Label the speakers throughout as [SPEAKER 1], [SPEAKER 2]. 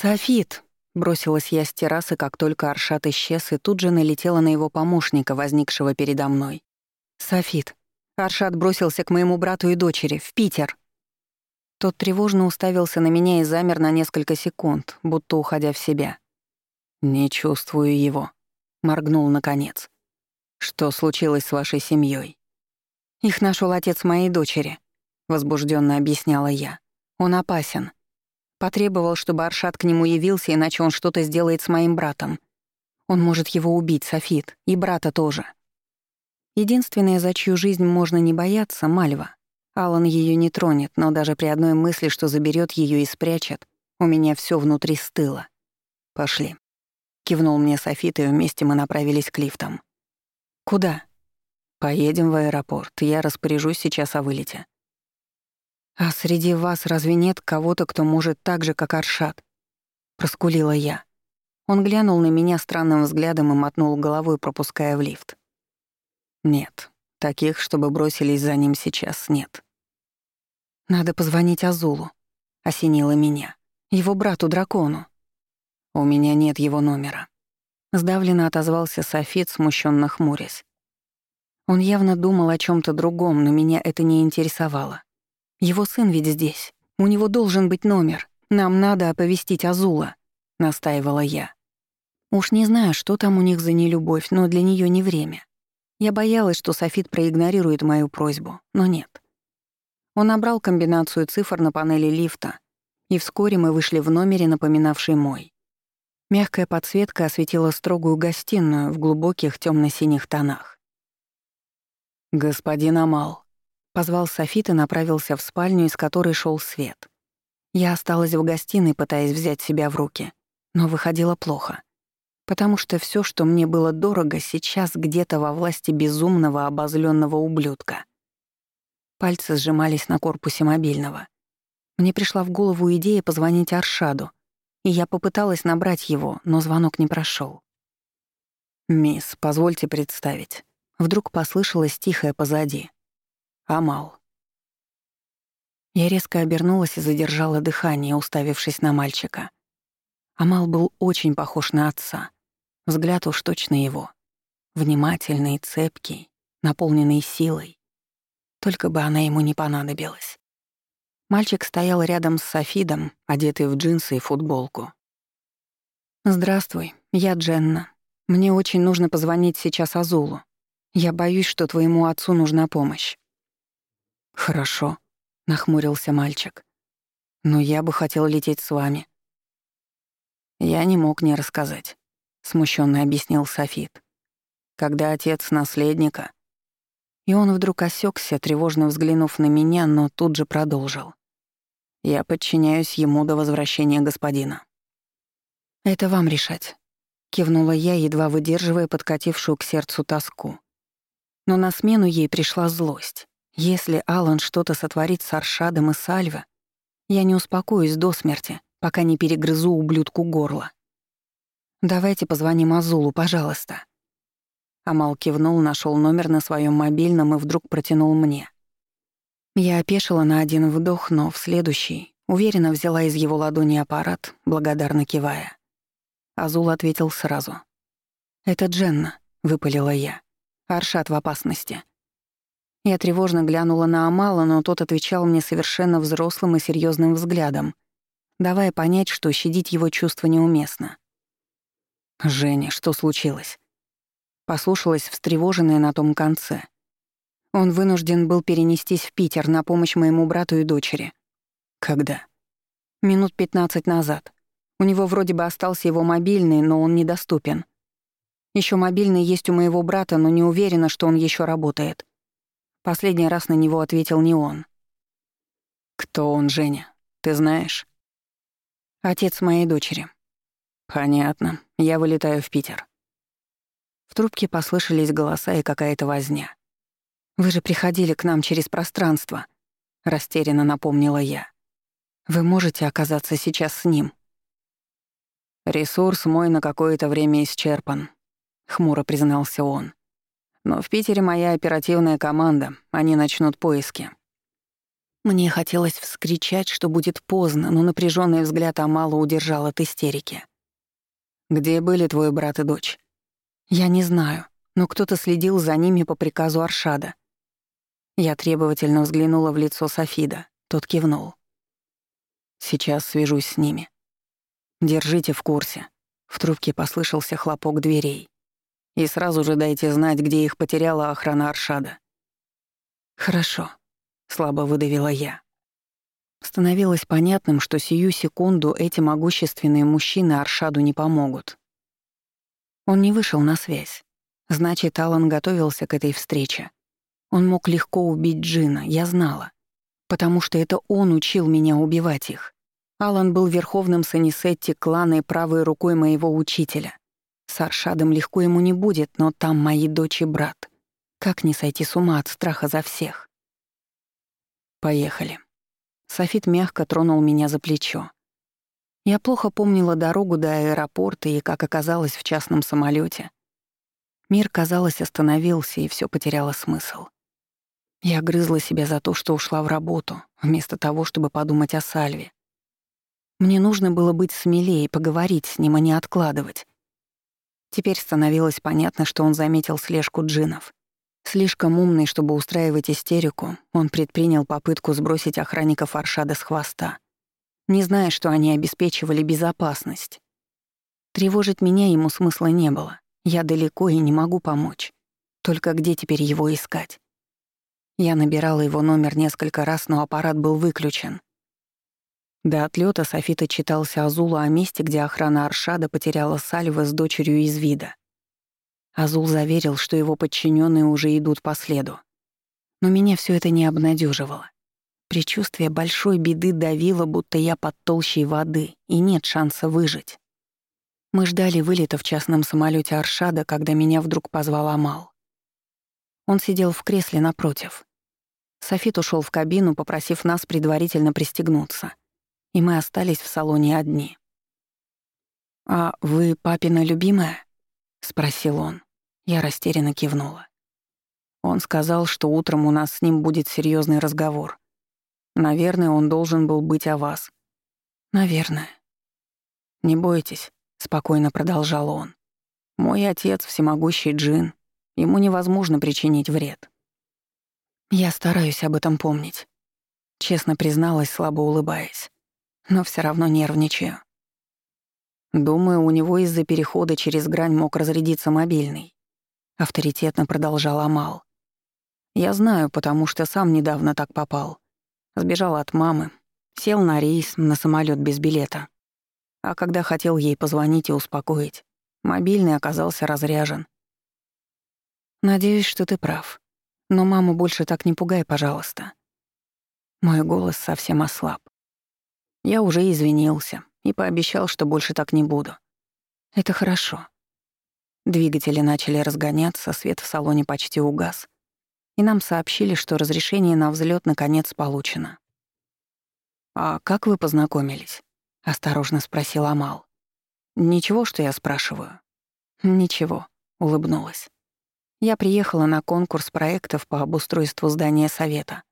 [SPEAKER 1] «Софит!» — бросилась я с террасы, как только Аршат исчез, и тут же налетела на его помощника, возникшего передо мной. «Софит, Аршат бросился к моему брату и дочери, в Питер!» Тот тревожно уставился на меня и замер на несколько секунд, будто уходя в себя. «Не чувствую его», — моргнул наконец. «Что случилось с вашей семьей? «Их нашел отец моей дочери», — возбужденно объясняла я. «Он опасен. Потребовал, чтобы Аршат к нему явился, иначе он что-то сделает с моим братом. Он может его убить, Софит, и брата тоже». Единственное, за чью жизнь можно не бояться — Мальва. Алан ее не тронет, но даже при одной мысли, что заберет ее и спрячет, у меня все внутри стыло. «Пошли». Кивнул мне Софит, и вместе мы направились к лифтам. «Куда?» «Поедем в аэропорт. Я распоряжусь сейчас о вылете». «А среди вас разве нет кого-то, кто может так же, как Аршат?» Проскулила я. Он глянул на меня странным взглядом и мотнул головой, пропуская в лифт. «Нет. Таких, чтобы бросились за ним сейчас, нет». «Надо позвонить Азулу», — осенило меня. «Его брату-дракону». «У меня нет его номера». Сдавленно отозвался Софит, смущенно хмурясь. Он явно думал о чем то другом, но меня это не интересовало. Его сын ведь здесь. У него должен быть номер. Нам надо оповестить Азула», — настаивала я. Уж не знаю, что там у них за нелюбовь, но для нее не время. Я боялась, что Софит проигнорирует мою просьбу, но нет. Он набрал комбинацию цифр на панели лифта, и вскоре мы вышли в номере, напоминавший мой. Мягкая подсветка осветила строгую гостиную в глубоких темно синих тонах. «Господин Амал», — позвал Софит и направился в спальню, из которой шел свет. Я осталась в гостиной, пытаясь взять себя в руки, но выходило плохо потому что все, что мне было дорого, сейчас где-то во власти безумного обозленного ублюдка. Пальцы сжимались на корпусе мобильного. Мне пришла в голову идея позвонить Аршаду, и я попыталась набрать его, но звонок не прошел. «Мисс, позвольте представить». Вдруг послышалось тихое позади. «Амал». Я резко обернулась и задержала дыхание, уставившись на мальчика. Амал был очень похож на отца. Взгляд уж точно его. Внимательный, цепкий, наполненный силой. Только бы она ему не понадобилась. Мальчик стоял рядом с Софидом, одетый в джинсы и футболку. «Здравствуй, я Дженна. Мне очень нужно позвонить сейчас Азулу. Я боюсь, что твоему отцу нужна помощь». «Хорошо», — нахмурился мальчик. «Но я бы хотел лететь с вами». Я не мог не рассказать. — смущенно объяснил Софит. «Когда отец наследника...» И он вдруг осекся, тревожно взглянув на меня, но тут же продолжил. «Я подчиняюсь ему до возвращения господина». «Это вам решать», — кивнула я, едва выдерживая подкатившую к сердцу тоску. Но на смену ей пришла злость. Если Алан что-то сотворит с Аршадом и Сальва, я не успокоюсь до смерти, пока не перегрызу ублюдку горло. «Давайте позвоним Азулу, пожалуйста». Амал кивнул, нашел номер на своем мобильном и вдруг протянул мне. Я опешила на один вдох, но в следующий уверенно взяла из его ладони аппарат, благодарно кивая. Азул ответил сразу. «Это Дженна», — выпалила я. «Аршат в опасности». Я тревожно глянула на Амала, но тот отвечал мне совершенно взрослым и серьезным взглядом, давая понять, что щадить его чувства неуместно. «Женя, что случилось?» Послушалась встревоженная на том конце. Он вынужден был перенестись в Питер на помощь моему брату и дочери. Когда? Минут пятнадцать назад. У него вроде бы остался его мобильный, но он недоступен. Еще мобильный есть у моего брата, но не уверена, что он еще работает. Последний раз на него ответил не он. «Кто он, Женя? Ты знаешь?» «Отец моей дочери». «Понятно. Я вылетаю в Питер». В трубке послышались голоса и какая-то возня. «Вы же приходили к нам через пространство», — растерянно напомнила я. «Вы можете оказаться сейчас с ним?» «Ресурс мой на какое-то время исчерпан», — хмуро признался он. «Но в Питере моя оперативная команда, они начнут поиски». Мне хотелось вскричать, что будет поздно, но напряженный взгляд Амала удержал от истерики. «Где были твой брат и дочь?» «Я не знаю, но кто-то следил за ними по приказу Аршада». Я требовательно взглянула в лицо Софида. Тот кивнул. «Сейчас свяжусь с ними. Держите в курсе». В трубке послышался хлопок дверей. «И сразу же дайте знать, где их потеряла охрана Аршада». «Хорошо», слабо выдавила я. Становилось понятным, что сию секунду эти могущественные мужчины Аршаду не помогут. Он не вышел на связь. Значит, Алан готовился к этой встрече. Он мог легко убить Джина, я знала. Потому что это он учил меня убивать их. Алан был верховным санисетти клана и правой рукой моего учителя. С Аршадом легко ему не будет, но там мои дочь и брат. Как не сойти с ума от страха за всех? Поехали. Софит мягко тронул меня за плечо. Я плохо помнила дорогу до аэропорта и, как оказалось, в частном самолете. Мир, казалось, остановился, и все потеряло смысл. Я грызла себя за то, что ушла в работу, вместо того, чтобы подумать о Сальве. Мне нужно было быть смелее, поговорить с ним, а не откладывать. Теперь становилось понятно, что он заметил слежку джинов. Слишком умный, чтобы устраивать истерику, он предпринял попытку сбросить охранников Аршада с хвоста, не зная, что они обеспечивали безопасность. Тревожить меня ему смысла не было. Я далеко и не могу помочь. Только где теперь его искать? Я набирала его номер несколько раз, но аппарат был выключен. До отлета Софита читался Азула о месте, где охрана Аршада потеряла Сальва с дочерью из вида. Азул заверил, что его подчиненные уже идут по следу. Но меня все это не обнадеживало. Причувствие большой беды давило, будто я под толщей воды, и нет шанса выжить. Мы ждали вылета в частном самолете Аршада, когда меня вдруг позвал Амал. Он сидел в кресле напротив. Софит ушел в кабину, попросив нас предварительно пристегнуться, и мы остались в салоне одни. «А вы папина любимая?» — спросил он. Я растерянно кивнула. Он сказал, что утром у нас с ним будет серьезный разговор. Наверное, он должен был быть о вас. Наверное. Не бойтесь, спокойно продолжал он. Мой отец всемогущий джин. Ему невозможно причинить вред. Я стараюсь об этом помнить. Честно призналась, слабо улыбаясь. Но все равно нервничаю. Думаю, у него из-за перехода через грань мог разрядиться мобильный. Авторитетно продолжал Амал. Я знаю, потому что сам недавно так попал. Сбежал от мамы, сел на рейс, на самолет без билета. А когда хотел ей позвонить и успокоить, мобильный оказался разряжен. Надеюсь, что ты прав. Но маму больше так не пугай, пожалуйста. Мой голос совсем ослаб. Я уже извинился, и пообещал, что больше так не буду. Это хорошо. Двигатели начали разгоняться, свет в салоне почти угас, и нам сообщили, что разрешение на взлет наконец получено. «А как вы познакомились?» — осторожно спросил Амал. «Ничего, что я спрашиваю?» «Ничего», — улыбнулась. «Я приехала на конкурс проектов по обустройству здания совета».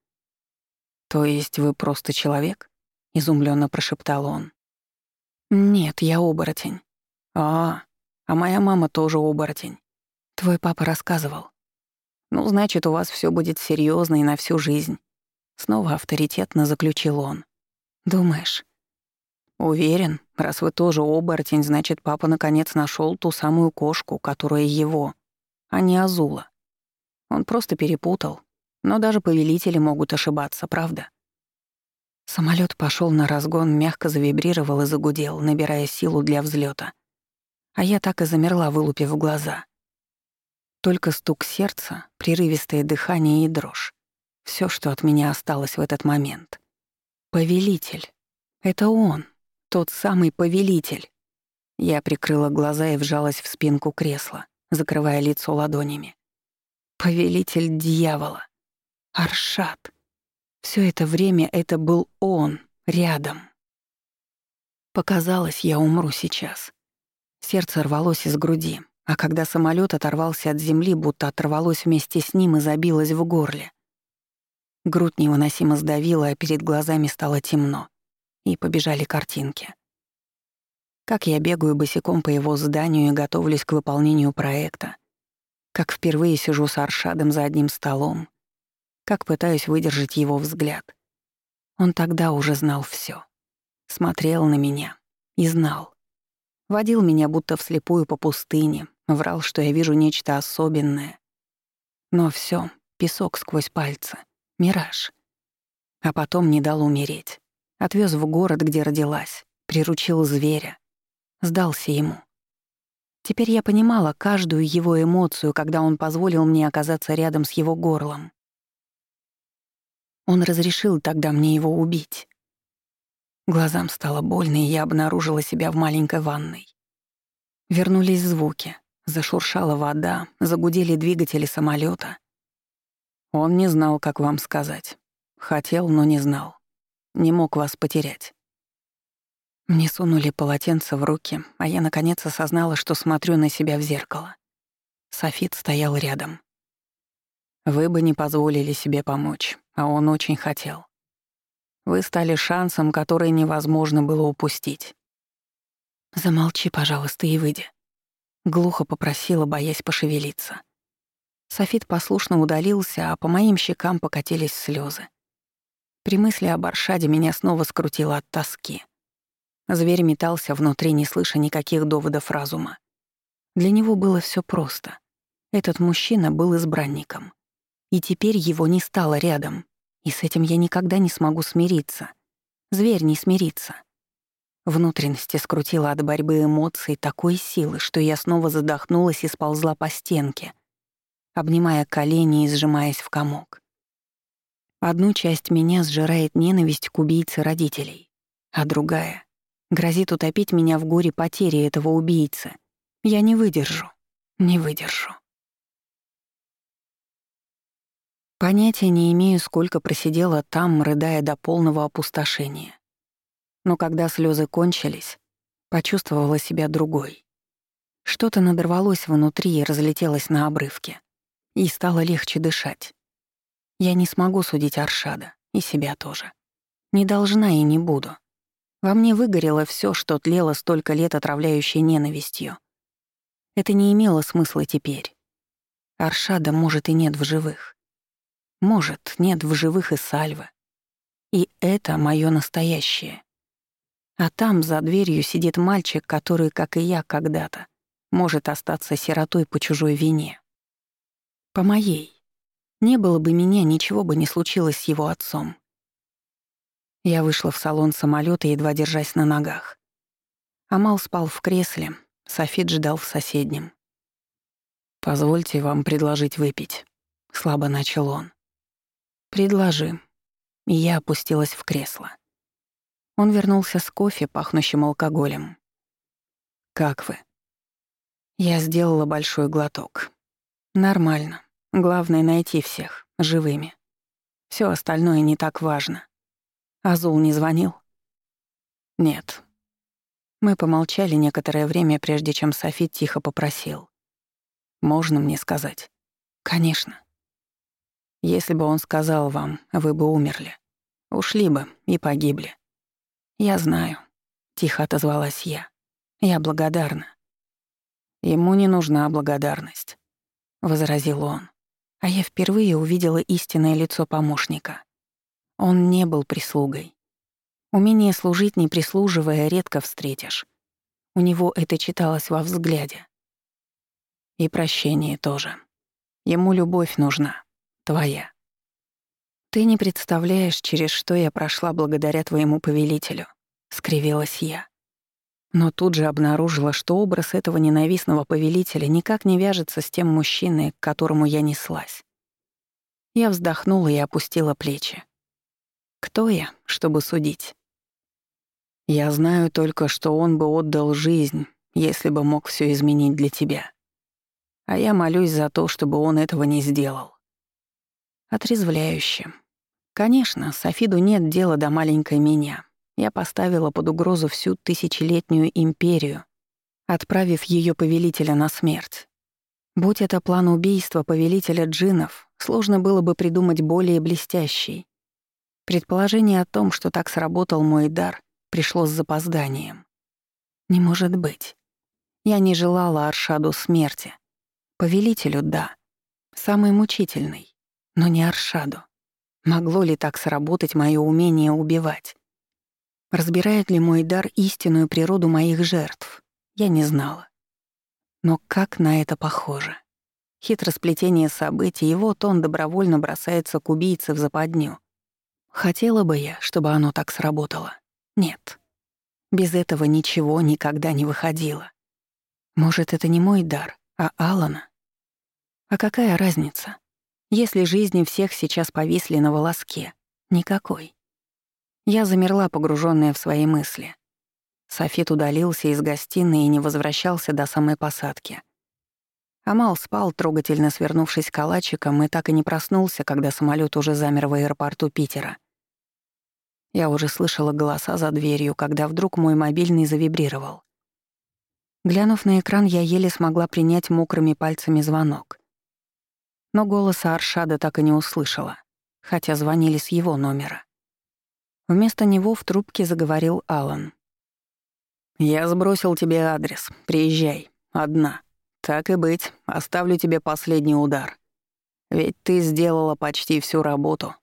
[SPEAKER 1] «То есть вы просто человек?» — изумленно прошептал он. «Нет, я оборотень». «А, а моя мама тоже оборотень. Твой папа рассказывал. Ну, значит, у вас все будет серьезно и на всю жизнь». Снова авторитетно заключил он. «Думаешь?» «Уверен, раз вы тоже оборотень, значит, папа наконец нашел ту самую кошку, которая его, а не Азула. Он просто перепутал. Но даже повелители могут ошибаться, правда?» Самолет пошел на разгон, мягко завибрировал и загудел, набирая силу для взлета. А я так и замерла, вылупив глаза. Только стук сердца, прерывистое дыхание и дрожь. Все, что от меня осталось в этот момент. Повелитель. Это он, тот самый повелитель. Я прикрыла глаза и вжалась в спинку кресла, закрывая лицо ладонями. Повелитель дьявола. Аршат. Все это время это был он, рядом. Показалось, я умру сейчас. Сердце рвалось из груди, а когда самолет оторвался от земли, будто оторвалось вместе с ним и забилось в горле. Грудь невыносимо сдавила, а перед глазами стало темно. И побежали картинки. Как я бегаю босиком по его зданию и готовлюсь к выполнению проекта. Как впервые сижу с Аршадом за одним столом. Как пытаюсь выдержать его взгляд. Он тогда уже знал все, Смотрел на меня и знал. Водил меня будто вслепую по пустыне, врал, что я вижу нечто особенное. Но все, песок сквозь пальцы, мираж. А потом не дал умереть. Отвез в город, где родилась, приручил зверя. Сдался ему. Теперь я понимала каждую его эмоцию, когда он позволил мне оказаться рядом с его горлом. Он разрешил тогда мне его убить. Глазам стало больно, и я обнаружила себя в маленькой ванной. Вернулись звуки. Зашуршала вода, загудели двигатели самолета. Он не знал, как вам сказать. Хотел, но не знал. Не мог вас потерять. Мне сунули полотенце в руки, а я наконец осознала, что смотрю на себя в зеркало. Софит стоял рядом. Вы бы не позволили себе помочь, а он очень хотел. Вы стали шансом, который невозможно было упустить. «Замолчи, пожалуйста, и выйди», — глухо попросила, боясь пошевелиться. Софит послушно удалился, а по моим щекам покатились слезы. При мысли об Аршаде меня снова скрутило от тоски. Зверь метался внутри, не слыша никаких доводов разума. Для него было все просто. Этот мужчина был избранником. И теперь его не стало рядом, и с этим я никогда не смогу смириться. Зверь не смирится. Внутренности скрутила от борьбы эмоций такой силы, что я снова задохнулась и сползла по стенке, обнимая колени и сжимаясь в комок. Одну часть меня сжирает ненависть к убийце родителей, а другая грозит утопить меня в горе потери этого убийцы. Я не выдержу, не выдержу. Понятия не имею, сколько просидела там, рыдая до полного опустошения. Но когда слезы кончились, почувствовала себя другой. Что-то надорвалось внутри и разлетелось на обрывке. И стало легче дышать. Я не смогу судить Аршада, и себя тоже. Не должна и не буду. Во мне выгорело все, что тлело столько лет отравляющей ненавистью. Это не имело смысла теперь. Аршада, может, и нет в живых. Может, нет в живых и Сальвы. И это моё настоящее. А там, за дверью, сидит мальчик, который, как и я когда-то, может остаться сиротой по чужой вине. По моей. Не было бы меня, ничего бы не случилось с его отцом. Я вышла в салон самолета, едва держась на ногах. Амал спал в кресле, Софит ждал в соседнем. «Позвольте вам предложить выпить», — слабо начал он. «Предложи». Я опустилась в кресло. Он вернулся с кофе, пахнущим алкоголем. «Как вы?» Я сделала большой глоток. «Нормально. Главное — найти всех, живыми. Все остальное не так важно. Азул не звонил?» «Нет». Мы помолчали некоторое время, прежде чем Софи тихо попросил. «Можно мне сказать?» «Конечно». Если бы он сказал вам, вы бы умерли. Ушли бы и погибли. Я знаю, тихо отозвалась я. Я благодарна. Ему не нужна благодарность, возразил он. А я впервые увидела истинное лицо помощника. Он не был прислугой. Умение служить, не прислуживая, редко встретишь. У него это читалось во взгляде. И прощение тоже. Ему любовь нужна твоя. Ты не представляешь, через что я прошла благодаря твоему повелителю, скривилась я. Но тут же обнаружила, что образ этого ненавистного повелителя никак не вяжется с тем мужчиной, к которому я неслась. Я вздохнула и опустила плечи. Кто я, чтобы судить? Я знаю только, что он бы отдал жизнь, если бы мог все изменить для тебя. А я молюсь за то, чтобы он этого не сделал. Отрезвляюще. Конечно, Софиду нет дела до маленькой меня. Я поставила под угрозу всю тысячелетнюю империю, отправив ее повелителя на смерть. Будь это план убийства повелителя джинов, сложно было бы придумать более блестящий. Предположение о том, что так сработал мой дар, пришло с запозданием. Не может быть. Я не желала Аршаду смерти. Повелителю — да. Самый мучительный. Но не Аршаду. Могло ли так сработать мое умение убивать? Разбирает ли мой дар истинную природу моих жертв? Я не знала. Но как на это похоже? Хитросплетение событий, и вот он добровольно бросается к убийце в западню. Хотела бы я, чтобы оно так сработало. Нет. Без этого ничего никогда не выходило. Может, это не мой дар, а Алана? А какая разница? Если жизни всех сейчас повисли на волоске, никакой. Я замерла, погруженная в свои мысли. Софит удалился из гостиной и не возвращался до самой посадки. Амал спал, трогательно свернувшись калачиком, и так и не проснулся, когда самолет уже замер в аэропорту Питера. Я уже слышала голоса за дверью, когда вдруг мой мобильный завибрировал. Глянув на экран, я еле смогла принять мокрыми пальцами звонок. Но голоса Аршада так и не услышала, хотя звонили с его номера. Вместо него в трубке заговорил Алан. «Я сбросил тебе адрес. Приезжай. Одна. Так и быть, оставлю тебе последний удар. Ведь ты сделала почти всю работу.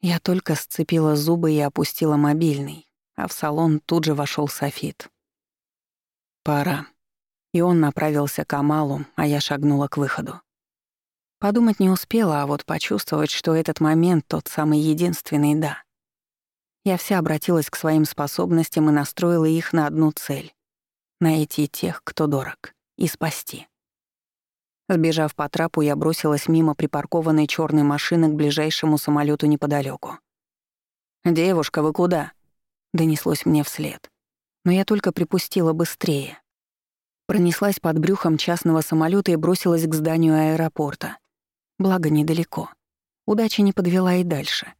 [SPEAKER 1] Я только сцепила зубы и опустила мобильный, а в салон тут же вошел Софит. «Пора». И он направился к Амалу, а я шагнула к выходу. Подумать не успела, а вот почувствовать, что этот момент тот самый единственный «да». Я вся обратилась к своим способностям и настроила их на одну цель — найти тех, кто дорог, и спасти. Сбежав по трапу, я бросилась мимо припаркованной черной машины к ближайшему самолету неподалеку. «Девушка, вы куда?» — донеслось мне вслед. Но я только припустила быстрее. Пронеслась под брюхом частного самолета и бросилась к зданию аэропорта. Благо, недалеко. Удача не подвела и дальше.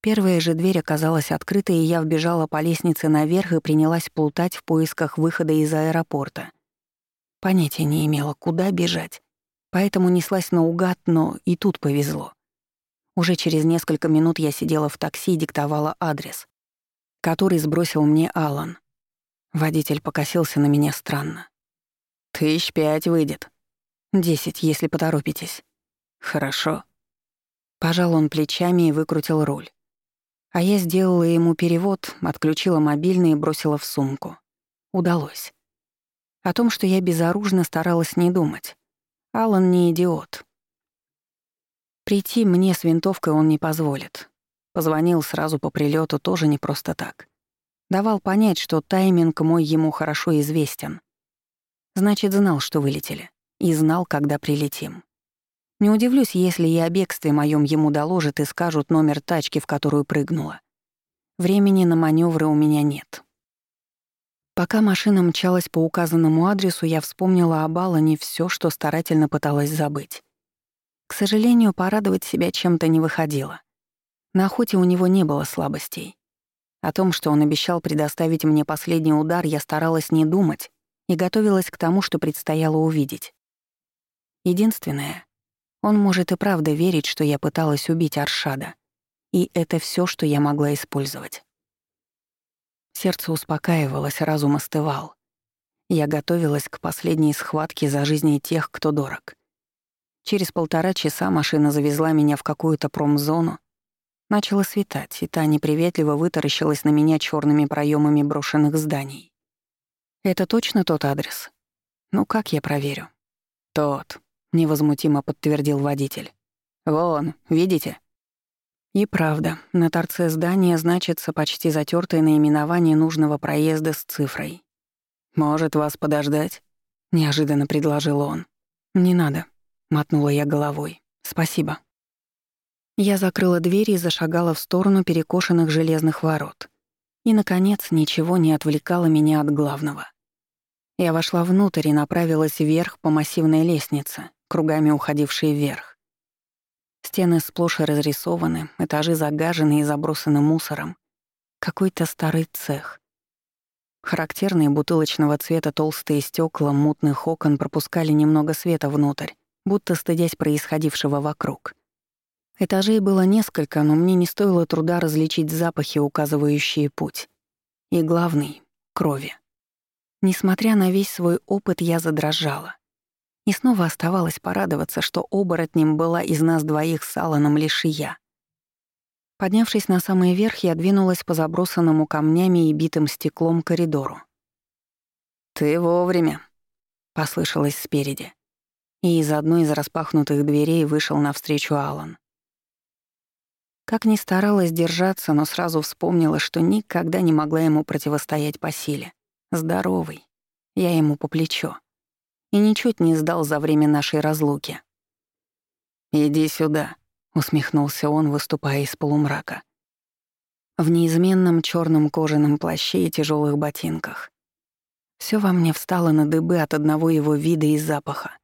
[SPEAKER 1] Первая же дверь оказалась открытой, и я вбежала по лестнице наверх и принялась плутать в поисках выхода из аэропорта. Понятия не имела, куда бежать. Поэтому неслась наугад, но и тут повезло. Уже через несколько минут я сидела в такси и диктовала адрес, который сбросил мне Алан. Водитель покосился на меня странно. «Тысяч пять выйдет. Десять, если поторопитесь». «Хорошо». Пожал он плечами и выкрутил руль. А я сделала ему перевод, отключила мобильный и бросила в сумку. Удалось. О том, что я безоружно старалась не думать. Алан не идиот. Прийти мне с винтовкой он не позволит. Позвонил сразу по прилету тоже не просто так. Давал понять, что тайминг мой ему хорошо известен. Значит, знал, что вылетели. И знал, когда прилетим. Не удивлюсь, если и о бегстве моем ему доложат и скажут номер тачки, в которую прыгнула. Времени на маневры у меня нет. Пока машина мчалась по указанному адресу, я вспомнила об Алане все, что старательно пыталась забыть. К сожалению, порадовать себя чем-то не выходило. На охоте у него не было слабостей. О том, что он обещал предоставить мне последний удар, я старалась не думать и готовилась к тому, что предстояло увидеть. Единственное, он может и правда верить, что я пыталась убить Аршада. И это все, что я могла использовать. Сердце успокаивалось, разум остывал. Я готовилась к последней схватке за жизни тех, кто дорог. Через полтора часа машина завезла меня в какую-то промзону. Начало светать, и та неприветливо вытаращилась на меня черными проемами брошенных зданий. «Это точно тот адрес?» «Ну как я проверю?» «Тот», — невозмутимо подтвердил водитель. «Вон, видите?» И правда, на торце здания значится почти затертое наименование нужного проезда с цифрой. «Может, вас подождать?» — неожиданно предложил он. «Не надо», — мотнула я головой. «Спасибо». Я закрыла дверь и зашагала в сторону перекошенных железных ворот. И, наконец, ничего не отвлекало меня от главного. Я вошла внутрь и направилась вверх по массивной лестнице, кругами уходившей вверх. Стены сплошь разрисованы, этажи загажены и забросаны мусором. Какой-то старый цех. Характерные бутылочного цвета толстые стекла мутных окон пропускали немного света внутрь, будто стыдясь происходившего вокруг. Этажей было несколько, но мне не стоило труда различить запахи, указывающие путь. И главный — крови. Несмотря на весь свой опыт, я задрожала. И снова оставалось порадоваться, что оборотнем была из нас двоих с Алланом лишь я. Поднявшись на самый верх, я двинулась по забросанному камнями и битым стеклом коридору. «Ты вовремя», — послышалось спереди. И из одной из распахнутых дверей вышел навстречу Алан. Как ни старалась держаться, но сразу вспомнила, что никогда не могла ему противостоять по силе. Здоровый. Я ему по плечо. И ничуть не сдал за время нашей разлуки. «Иди сюда», — усмехнулся он, выступая из полумрака. В неизменном черном кожаном плаще и тяжелых ботинках. Все во мне встало на дыбы от одного его вида и запаха,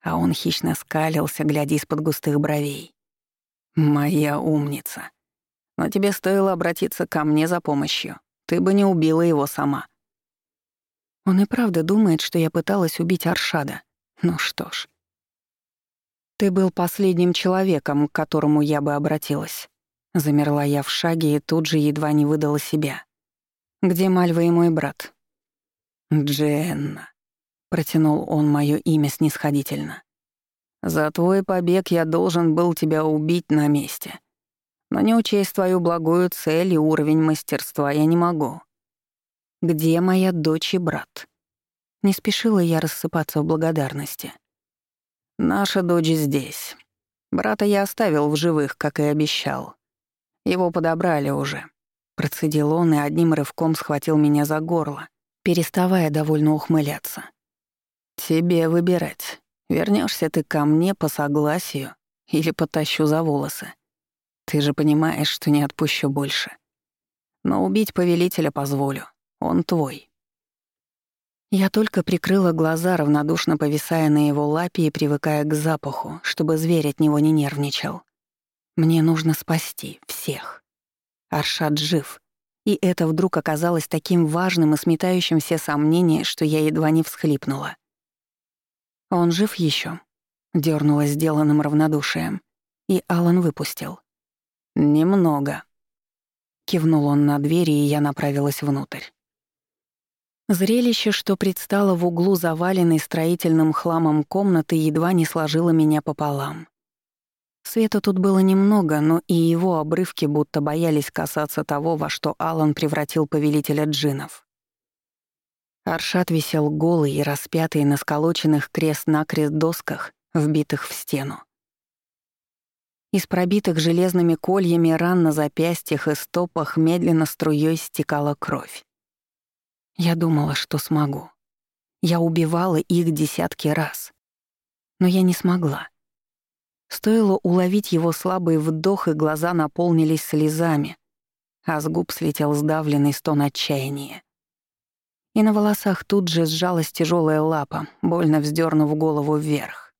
[SPEAKER 1] а он хищно скалился, глядя из-под густых бровей. «Моя умница. Но тебе стоило обратиться ко мне за помощью. Ты бы не убила его сама». Он и правда думает, что я пыталась убить Аршада. Ну что ж. «Ты был последним человеком, к которому я бы обратилась». Замерла я в шаге и тут же едва не выдала себя. «Где Мальва и мой брат?» «Дженна», — протянул он моё имя снисходительно. «За твой побег я должен был тебя убить на месте. Но не учесть твою благую цель и уровень мастерства я не могу. Где моя дочь и брат?» Не спешила я рассыпаться в благодарности. «Наша дочь здесь. Брата я оставил в живых, как и обещал. Его подобрали уже». Процедил он и одним рывком схватил меня за горло, переставая довольно ухмыляться. «Тебе выбирать, вернешься ты ко мне по согласию или потащу за волосы. Ты же понимаешь, что не отпущу больше. Но убить повелителя позволю. Он твой. Я только прикрыла глаза, равнодушно повисая на его лапе и привыкая к запаху, чтобы зверь от него не нервничал. Мне нужно спасти всех. Аршад жив, и это вдруг оказалось таким важным и сметающим все сомнения, что я едва не всхлипнула. «Он жив еще? дернула сделанным равнодушием, и Алан выпустил. «Немного». Кивнул он на двери, и я направилась внутрь. Зрелище, что предстало в углу заваленной строительным хламом комнаты, едва не сложило меня пополам. Света тут было немного, но и его обрывки будто боялись касаться того, во что Алан превратил повелителя джинов. Аршат висел голый и распятый на сколоченных крест-накрест досках, вбитых в стену. Из пробитых железными кольями ран на запястьях и стопах медленно струей стекала кровь. Я думала, что смогу. Я убивала их десятки раз. Но я не смогла. Стоило уловить его слабый вдох, и глаза наполнились слезами, а с губ слетел сдавленный стон отчаяния. И на волосах тут же сжалась тяжелая лапа, больно вздернув голову вверх.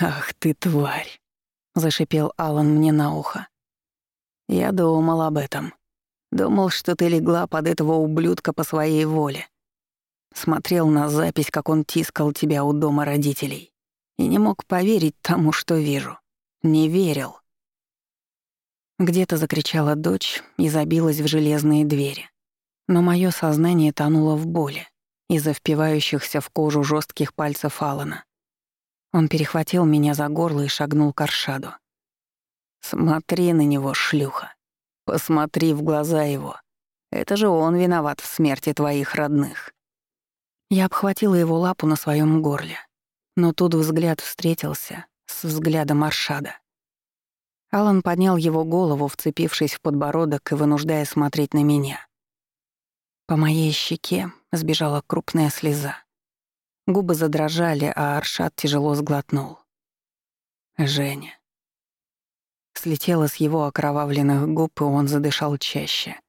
[SPEAKER 1] «Ах ты, тварь!» — зашипел Алан мне на ухо. «Я думал об этом. Думал, что ты легла под этого ублюдка по своей воле. Смотрел на запись, как он тискал тебя у дома родителей. И не мог поверить тому, что вижу. Не верил. Где-то закричала дочь и забилась в железные двери. Но мое сознание тонуло в боли из-за впивающихся в кожу жестких пальцев Алана. Он перехватил меня за горло и шагнул к Аршаду. «Смотри на него, шлюха. Посмотри в глаза его. Это же он виноват в смерти твоих родных. Я обхватила его лапу на своем горле, но тут взгляд встретился с взглядом Аршада. Алан поднял его голову, вцепившись в подбородок и вынуждая смотреть на меня. По моей щеке сбежала крупная слеза. Губы задрожали, а Аршад тяжело сглотнул. «Женя, слетела с его окровавленных губ, и он задышал чаще.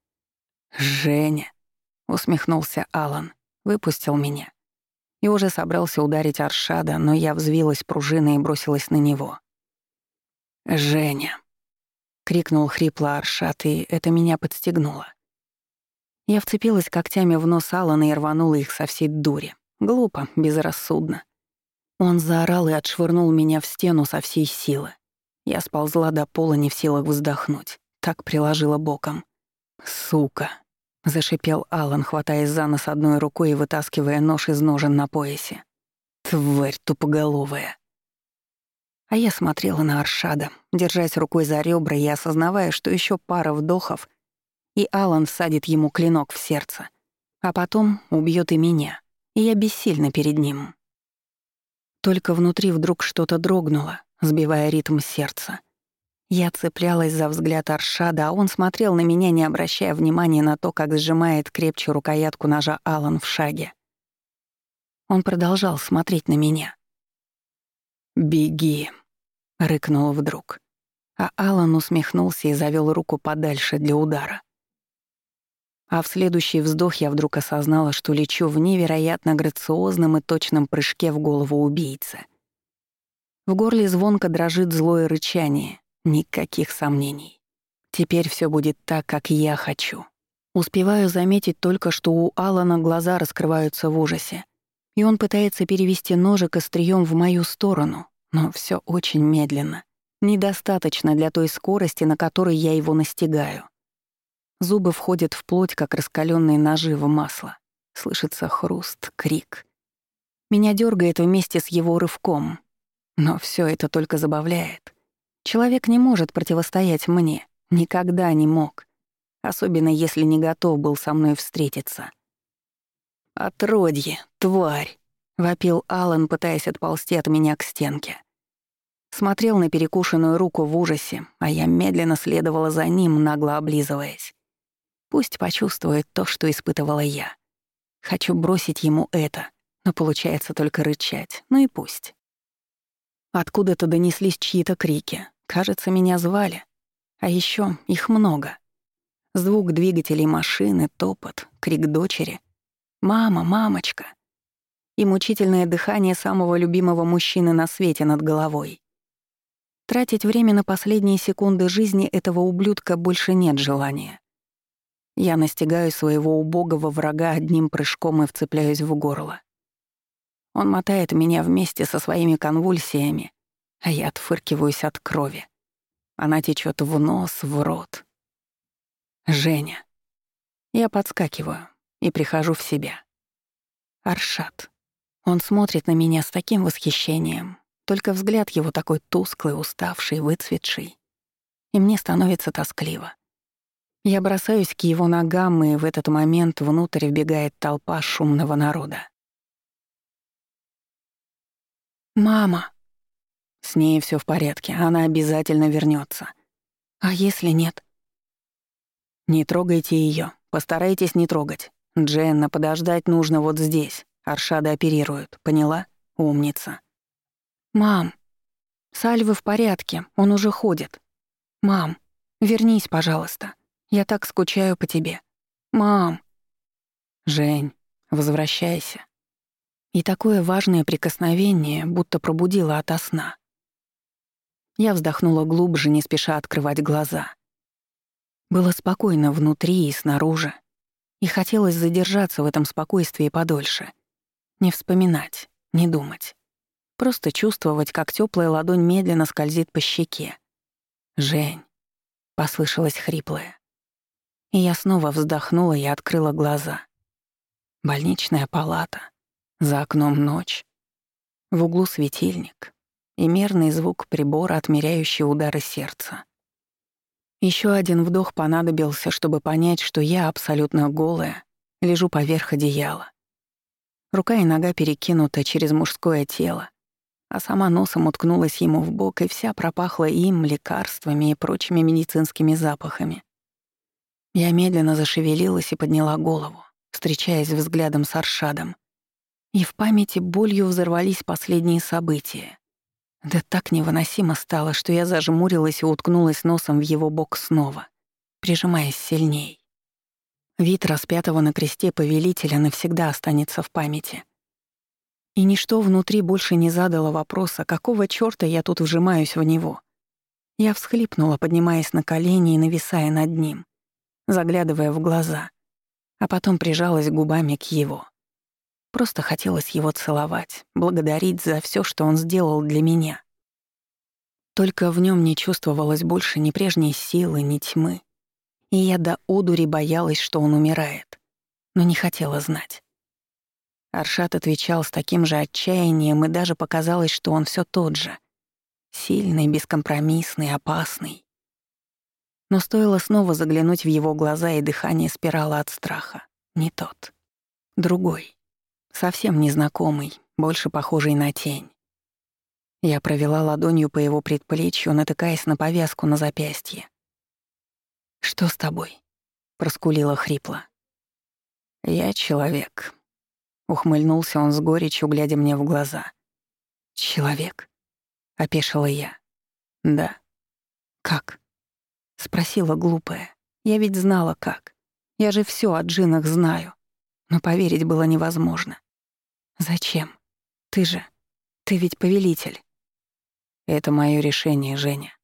[SPEAKER 1] «Женя!» — усмехнулся Алан, выпустил меня. И уже собрался ударить Аршада, но я взвилась пружиной и бросилась на него. «Женя!» — крикнул хрипло Аршад, и это меня подстегнуло. Я вцепилась когтями в нос Алана и рванула их со всей дури. Глупо, безрассудно. Он заорал и отшвырнул меня в стену со всей силы. Я сползла до пола, не в силах вздохнуть. Так приложила боком. «Сука!» — зашипел Алан, хватаясь за нос одной рукой и вытаскивая нож из ножен на поясе. «Тварь тупоголовая!» А я смотрела на Аршада, держась рукой за ребра и осознавая, что еще пара вдохов, и Алан садит ему клинок в сердце, а потом убьет и меня, и я бессильна перед ним. Только внутри вдруг что-то дрогнуло, сбивая ритм сердца. Я цеплялась за взгляд Аршада, а он смотрел на меня, не обращая внимания на то, как сжимает крепче рукоятку ножа Алан в шаге. Он продолжал смотреть на меня. «Беги», — рыкнул вдруг. А Алан усмехнулся и завёл руку подальше для удара. А в следующий вздох я вдруг осознала, что лечу в невероятно грациозном и точном прыжке в голову убийцы. В горле звонко дрожит злое рычание, никаких сомнений. Теперь все будет так, как я хочу. Успеваю заметить только, что у Алана глаза раскрываются в ужасе, и он пытается перевести ножик острием в мою сторону, но все очень медленно. Недостаточно для той скорости, на которой я его настигаю. Зубы входят в плоть, как раскаленные ножи в масло. Слышится хруст, крик. Меня дергает вместе с его рывком. Но все это только забавляет. Человек не может противостоять мне. Никогда не мог. Особенно если не готов был со мной встретиться. «Отродье, тварь!» — вопил Алан, пытаясь отползти от меня к стенке. Смотрел на перекушенную руку в ужасе, а я медленно следовала за ним, нагло облизываясь. Пусть почувствует то, что испытывала я. Хочу бросить ему это, но получается только рычать. Ну и пусть. Откуда-то донеслись чьи-то крики. Кажется, меня звали. А еще их много. Звук двигателей машины, топот, крик дочери. «Мама, мамочка!» И мучительное дыхание самого любимого мужчины на свете над головой. Тратить время на последние секунды жизни этого ублюдка больше нет желания. Я настигаю своего убогого врага одним прыжком и вцепляюсь в горло. Он мотает меня вместе со своими конвульсиями, а я отфыркиваюсь от крови. Она течет в нос, в рот. Женя. Я подскакиваю и прихожу в себя. Аршат. Он смотрит на меня с таким восхищением, только взгляд его такой тусклый, уставший, выцветший. И мне становится тоскливо. Я бросаюсь к его ногам, и в этот момент внутрь вбегает толпа шумного народа. «Мама!» С ней все в порядке, она обязательно вернется. А если нет? Не трогайте ее, постарайтесь не трогать. Дженна, подождать нужно вот здесь. Аршада оперируют, поняла? Умница. Мам, Сальвы в порядке, он уже ходит. Мам, вернись, пожалуйста. Я так скучаю по тебе. Мам!» «Жень, возвращайся». И такое важное прикосновение будто пробудило ото сна. Я вздохнула глубже, не спеша открывать глаза. Было спокойно внутри и снаружи, и хотелось задержаться в этом спокойствии подольше. Не вспоминать, не думать. Просто чувствовать, как теплая ладонь медленно скользит по щеке. «Жень», — послышалось хриплое. И я снова вздохнула и открыла глаза. Больничная палата. За окном ночь. В углу светильник. И мерный звук прибора, отмеряющий удары сердца. Еще один вдох понадобился, чтобы понять, что я абсолютно голая, лежу поверх одеяла. Рука и нога перекинута через мужское тело, а сама носом уткнулась ему в бок и вся пропахла им, лекарствами и прочими медицинскими запахами. Я медленно зашевелилась и подняла голову, встречаясь взглядом с Аршадом. И в памяти болью взорвались последние события. Да так невыносимо стало, что я зажмурилась и уткнулась носом в его бок снова, прижимаясь сильней. Вид распятого на кресте повелителя навсегда останется в памяти. И ничто внутри больше не задало вопроса, какого чёрта я тут вжимаюсь в него. Я всхлипнула, поднимаясь на колени и нависая над ним заглядывая в глаза. а потом прижалась губами к его. Просто хотелось его целовать, благодарить за все, что он сделал для меня. Только в нем не чувствовалось больше ни прежней силы, ни тьмы. И я до одури боялась, что он умирает, но не хотела знать. Аршат отвечал с таким же отчаянием, и даже показалось, что он все тот же. Сильный, бескомпромиссный, опасный. Но стоило снова заглянуть в его глаза, и дыхание спирало от страха. Не тот. Другой. Совсем незнакомый, больше похожий на тень. Я провела ладонью по его предплечью, натыкаясь на повязку на запястье. «Что с тобой?» — проскулила хрипло. «Я человек», — ухмыльнулся он с горечью, глядя мне в глаза. «Человек?» — опешила я. «Да». «Как?» — спросила глупая. «Я ведь знала, как. Я же все о джинах знаю но поверить было невозможно. «Зачем? Ты же... Ты ведь повелитель». «Это мое решение, Женя».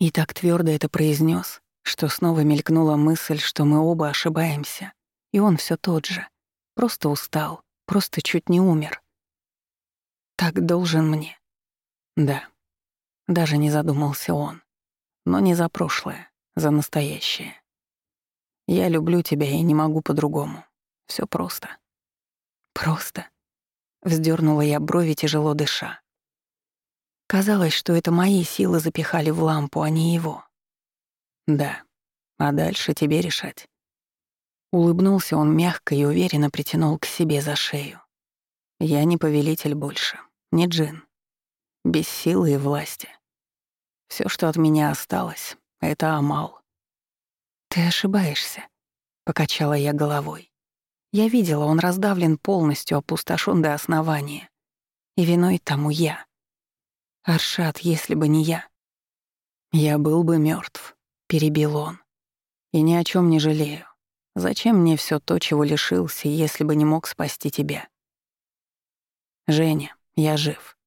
[SPEAKER 1] И так твердо это произнес, что снова мелькнула мысль, что мы оба ошибаемся, и он все тот же. Просто устал, просто чуть не умер. «Так должен мне». «Да». Даже не задумался он. Но не за прошлое, за настоящее. Я люблю тебя и не могу по-другому. Все просто. Просто. Вздернула я брови, тяжело дыша. Казалось, что это мои силы запихали в лампу, а не его. Да. А дальше тебе решать. Улыбнулся он мягко и уверенно притянул к себе за шею. Я не повелитель больше, не джин. Без силы и власти. Все, что от меня осталось, — это Амал. «Ты ошибаешься», — покачала я головой. Я видела, он раздавлен полностью, опустошен до основания. И виной тому я. Аршат, если бы не я. Я был бы мертв, перебил он. И ни о чем не жалею. Зачем мне все то, чего лишился, если бы не мог спасти тебя? Женя, я жив.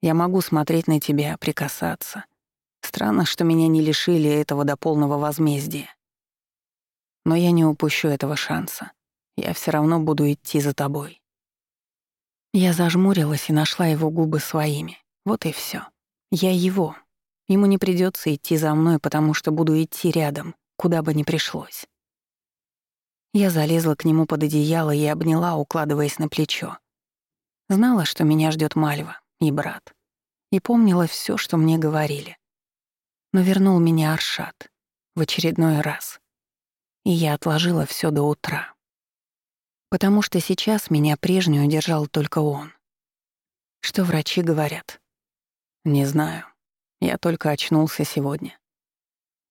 [SPEAKER 1] Я могу смотреть на тебя, прикасаться. Странно, что меня не лишили этого до полного возмездия. Но я не упущу этого шанса. Я все равно буду идти за тобой. Я зажмурилась и нашла его губы своими. Вот и все. Я его. Ему не придется идти за мной, потому что буду идти рядом, куда бы ни пришлось. Я залезла к нему под одеяло и обняла, укладываясь на плечо. Знала, что меня ждет Мальва и брат. И помнила все, что мне говорили. Но вернул меня Аршат в очередной раз. И я отложила все до утра потому что сейчас меня прежнюю держал только он. Что врачи говорят? Не знаю. Я только очнулся сегодня.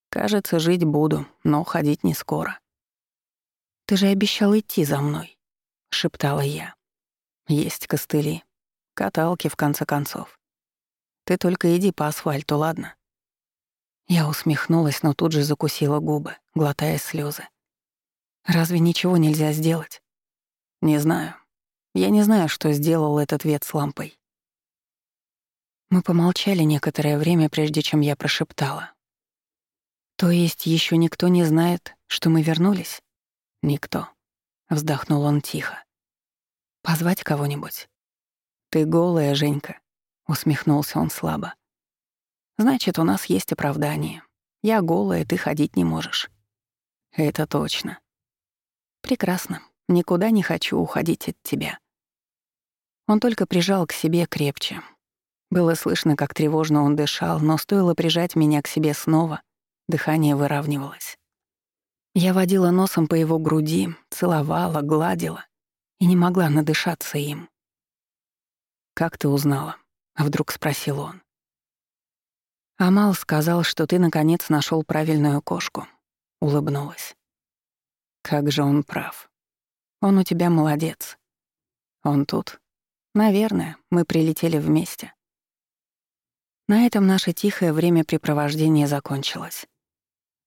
[SPEAKER 1] Кажется, жить буду, но ходить не скоро. «Ты же обещал идти за мной», — шептала я. «Есть костыли, каталки, в конце концов. Ты только иди по асфальту, ладно?» Я усмехнулась, но тут же закусила губы, глотая слезы. «Разве ничего нельзя сделать?» Не знаю. Я не знаю, что сделал этот вет с лампой. Мы помолчали некоторое время, прежде чем я прошептала. То есть еще никто не знает, что мы вернулись? Никто. Вздохнул он тихо. Позвать кого-нибудь? Ты голая, Женька. Усмехнулся он слабо. Значит, у нас есть оправдание. Я голая, ты ходить не можешь. Это точно. Прекрасно. Никуда не хочу уходить от тебя». Он только прижал к себе крепче. Было слышно, как тревожно он дышал, но стоило прижать меня к себе снова, дыхание выравнивалось. Я водила носом по его груди, целовала, гладила и не могла надышаться им. «Как ты узнала?» — вдруг спросил он. «Амал сказал, что ты, наконец, нашел правильную кошку», — улыбнулась. «Как же он прав. Он у тебя молодец. Он тут. Наверное, мы прилетели вместе. На этом наше тихое времяпрепровождение закончилось.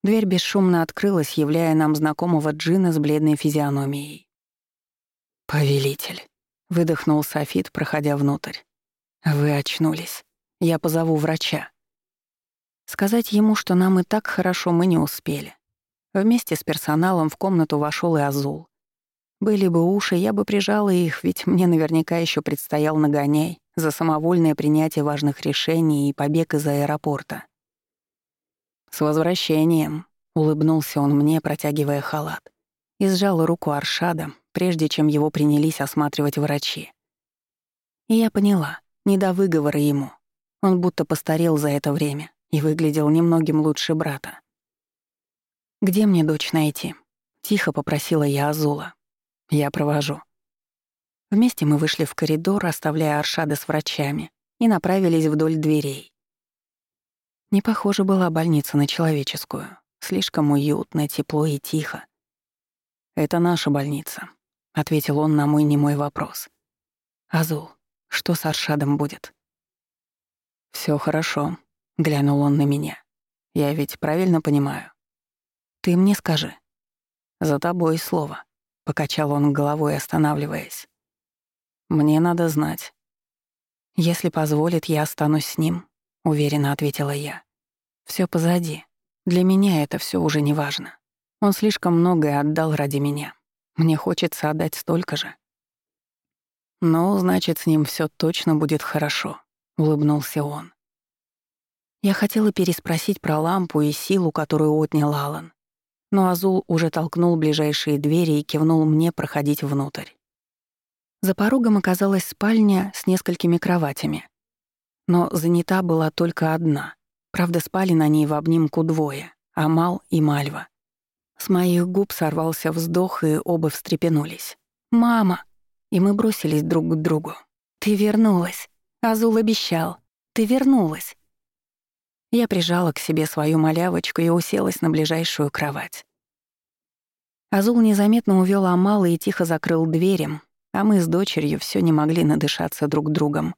[SPEAKER 1] Дверь бесшумно открылась, являя нам знакомого Джина с бледной физиономией. «Повелитель», — выдохнул Софит, проходя внутрь. «Вы очнулись. Я позову врача». Сказать ему, что нам и так хорошо, мы не успели. Вместе с персоналом в комнату вошел и Азул. Были бы уши, я бы прижала их, ведь мне наверняка еще предстоял нагоняй за самовольное принятие важных решений и побег из аэропорта. «С возвращением», — улыбнулся он мне, протягивая халат, и сжал руку Аршада, прежде чем его принялись осматривать врачи. И я поняла, не до выговора ему. Он будто постарел за это время и выглядел немногим лучше брата. «Где мне дочь найти?» — тихо попросила я Азула. «Я провожу». Вместе мы вышли в коридор, оставляя Аршада с врачами, и направились вдоль дверей. Не похоже была больница на человеческую. Слишком уютно, тепло и тихо. «Это наша больница», — ответил он на мой немой вопрос. «Азул, что с Аршадом будет?» Все хорошо», — глянул он на меня. «Я ведь правильно понимаю?» «Ты мне скажи». «За тобой слово», — покачал он головой, останавливаясь. «Мне надо знать». «Если позволит, я останусь с ним», — уверенно ответила я. Все позади. Для меня это все уже не важно. Он слишком многое отдал ради меня. Мне хочется отдать столько же. «Ну, значит, с ним все точно будет хорошо», — улыбнулся он. Я хотела переспросить про лампу и силу, которую отнял Алан, но Азул уже толкнул ближайшие двери и кивнул мне проходить внутрь. За порогом оказалась спальня с несколькими кроватями. Но занята была только одна. Правда, спали на ней в обнимку двое — Амал и Мальва. С моих губ сорвался вздох, и оба встрепенулись. «Мама!» И мы бросились друг к другу. «Ты вернулась!» Азул обещал. «Ты вернулась!» Я прижала к себе свою малявочку и уселась на ближайшую кровать. Азул незаметно увёл Амала и тихо закрыл дверем, а мы с дочерью всё не могли надышаться друг другом.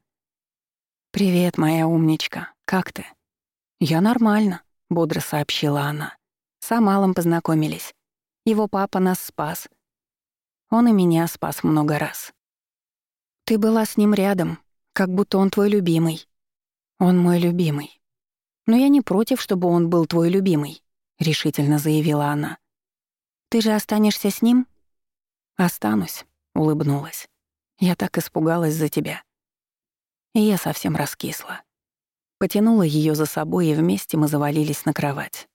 [SPEAKER 1] «Привет, моя умничка. Как ты?» «Я нормально», — бодро сообщила она. «С Амалом познакомились. Его папа нас спас. Он и меня спас много раз. Ты была с ним рядом, как будто он твой любимый. Он мой любимый. Но я не против, чтобы он был твой любимый», — решительно заявила она. «Ты же останешься с ним?» «Останусь», — улыбнулась. «Я так испугалась за тебя». И я совсем раскисла. Потянула ее за собой, и вместе мы завалились на кровать.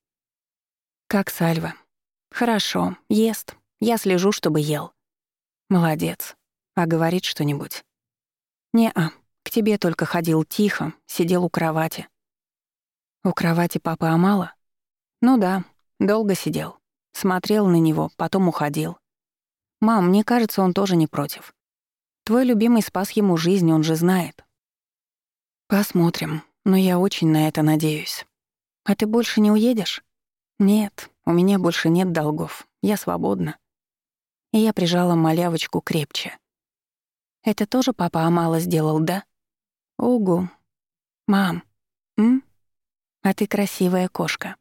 [SPEAKER 1] «Как Сальва?» «Хорошо, ест. Я слежу, чтобы ел». «Молодец. А говорит что-нибудь?» «Не-а. К тебе только ходил тихо, сидел у кровати. У кровати папы Амала? Ну да, долго сидел. Смотрел на него, потом уходил. Мам, мне кажется, он тоже не против. Твой любимый спас ему жизнь, он же знает. Посмотрим, но я очень на это надеюсь. А ты больше не уедешь? Нет, у меня больше нет долгов. Я свободна. И я прижала малявочку крепче. Это тоже папа Амала сделал, да? Угу. Мам, м? А ты красивая кошка.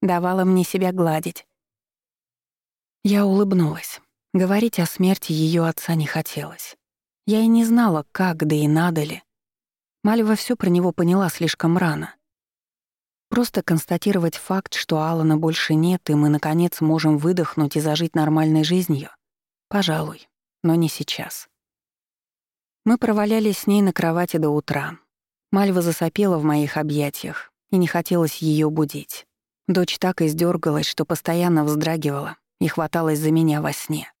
[SPEAKER 1] Давала мне себя гладить. Я улыбнулась. Говорить о смерти ее отца не хотелось. Я и не знала, как, да и надо ли. Мальва все про него поняла слишком рано. Просто констатировать факт, что Алана больше нет, и мы, наконец, можем выдохнуть и зажить нормальной жизнью. Пожалуй, но не сейчас. Мы провалялись с ней на кровати до утра. Мальва засопела в моих объятиях, и не хотелось ее будить. Дочь так издергалась, что постоянно вздрагивала и хваталась за меня во сне.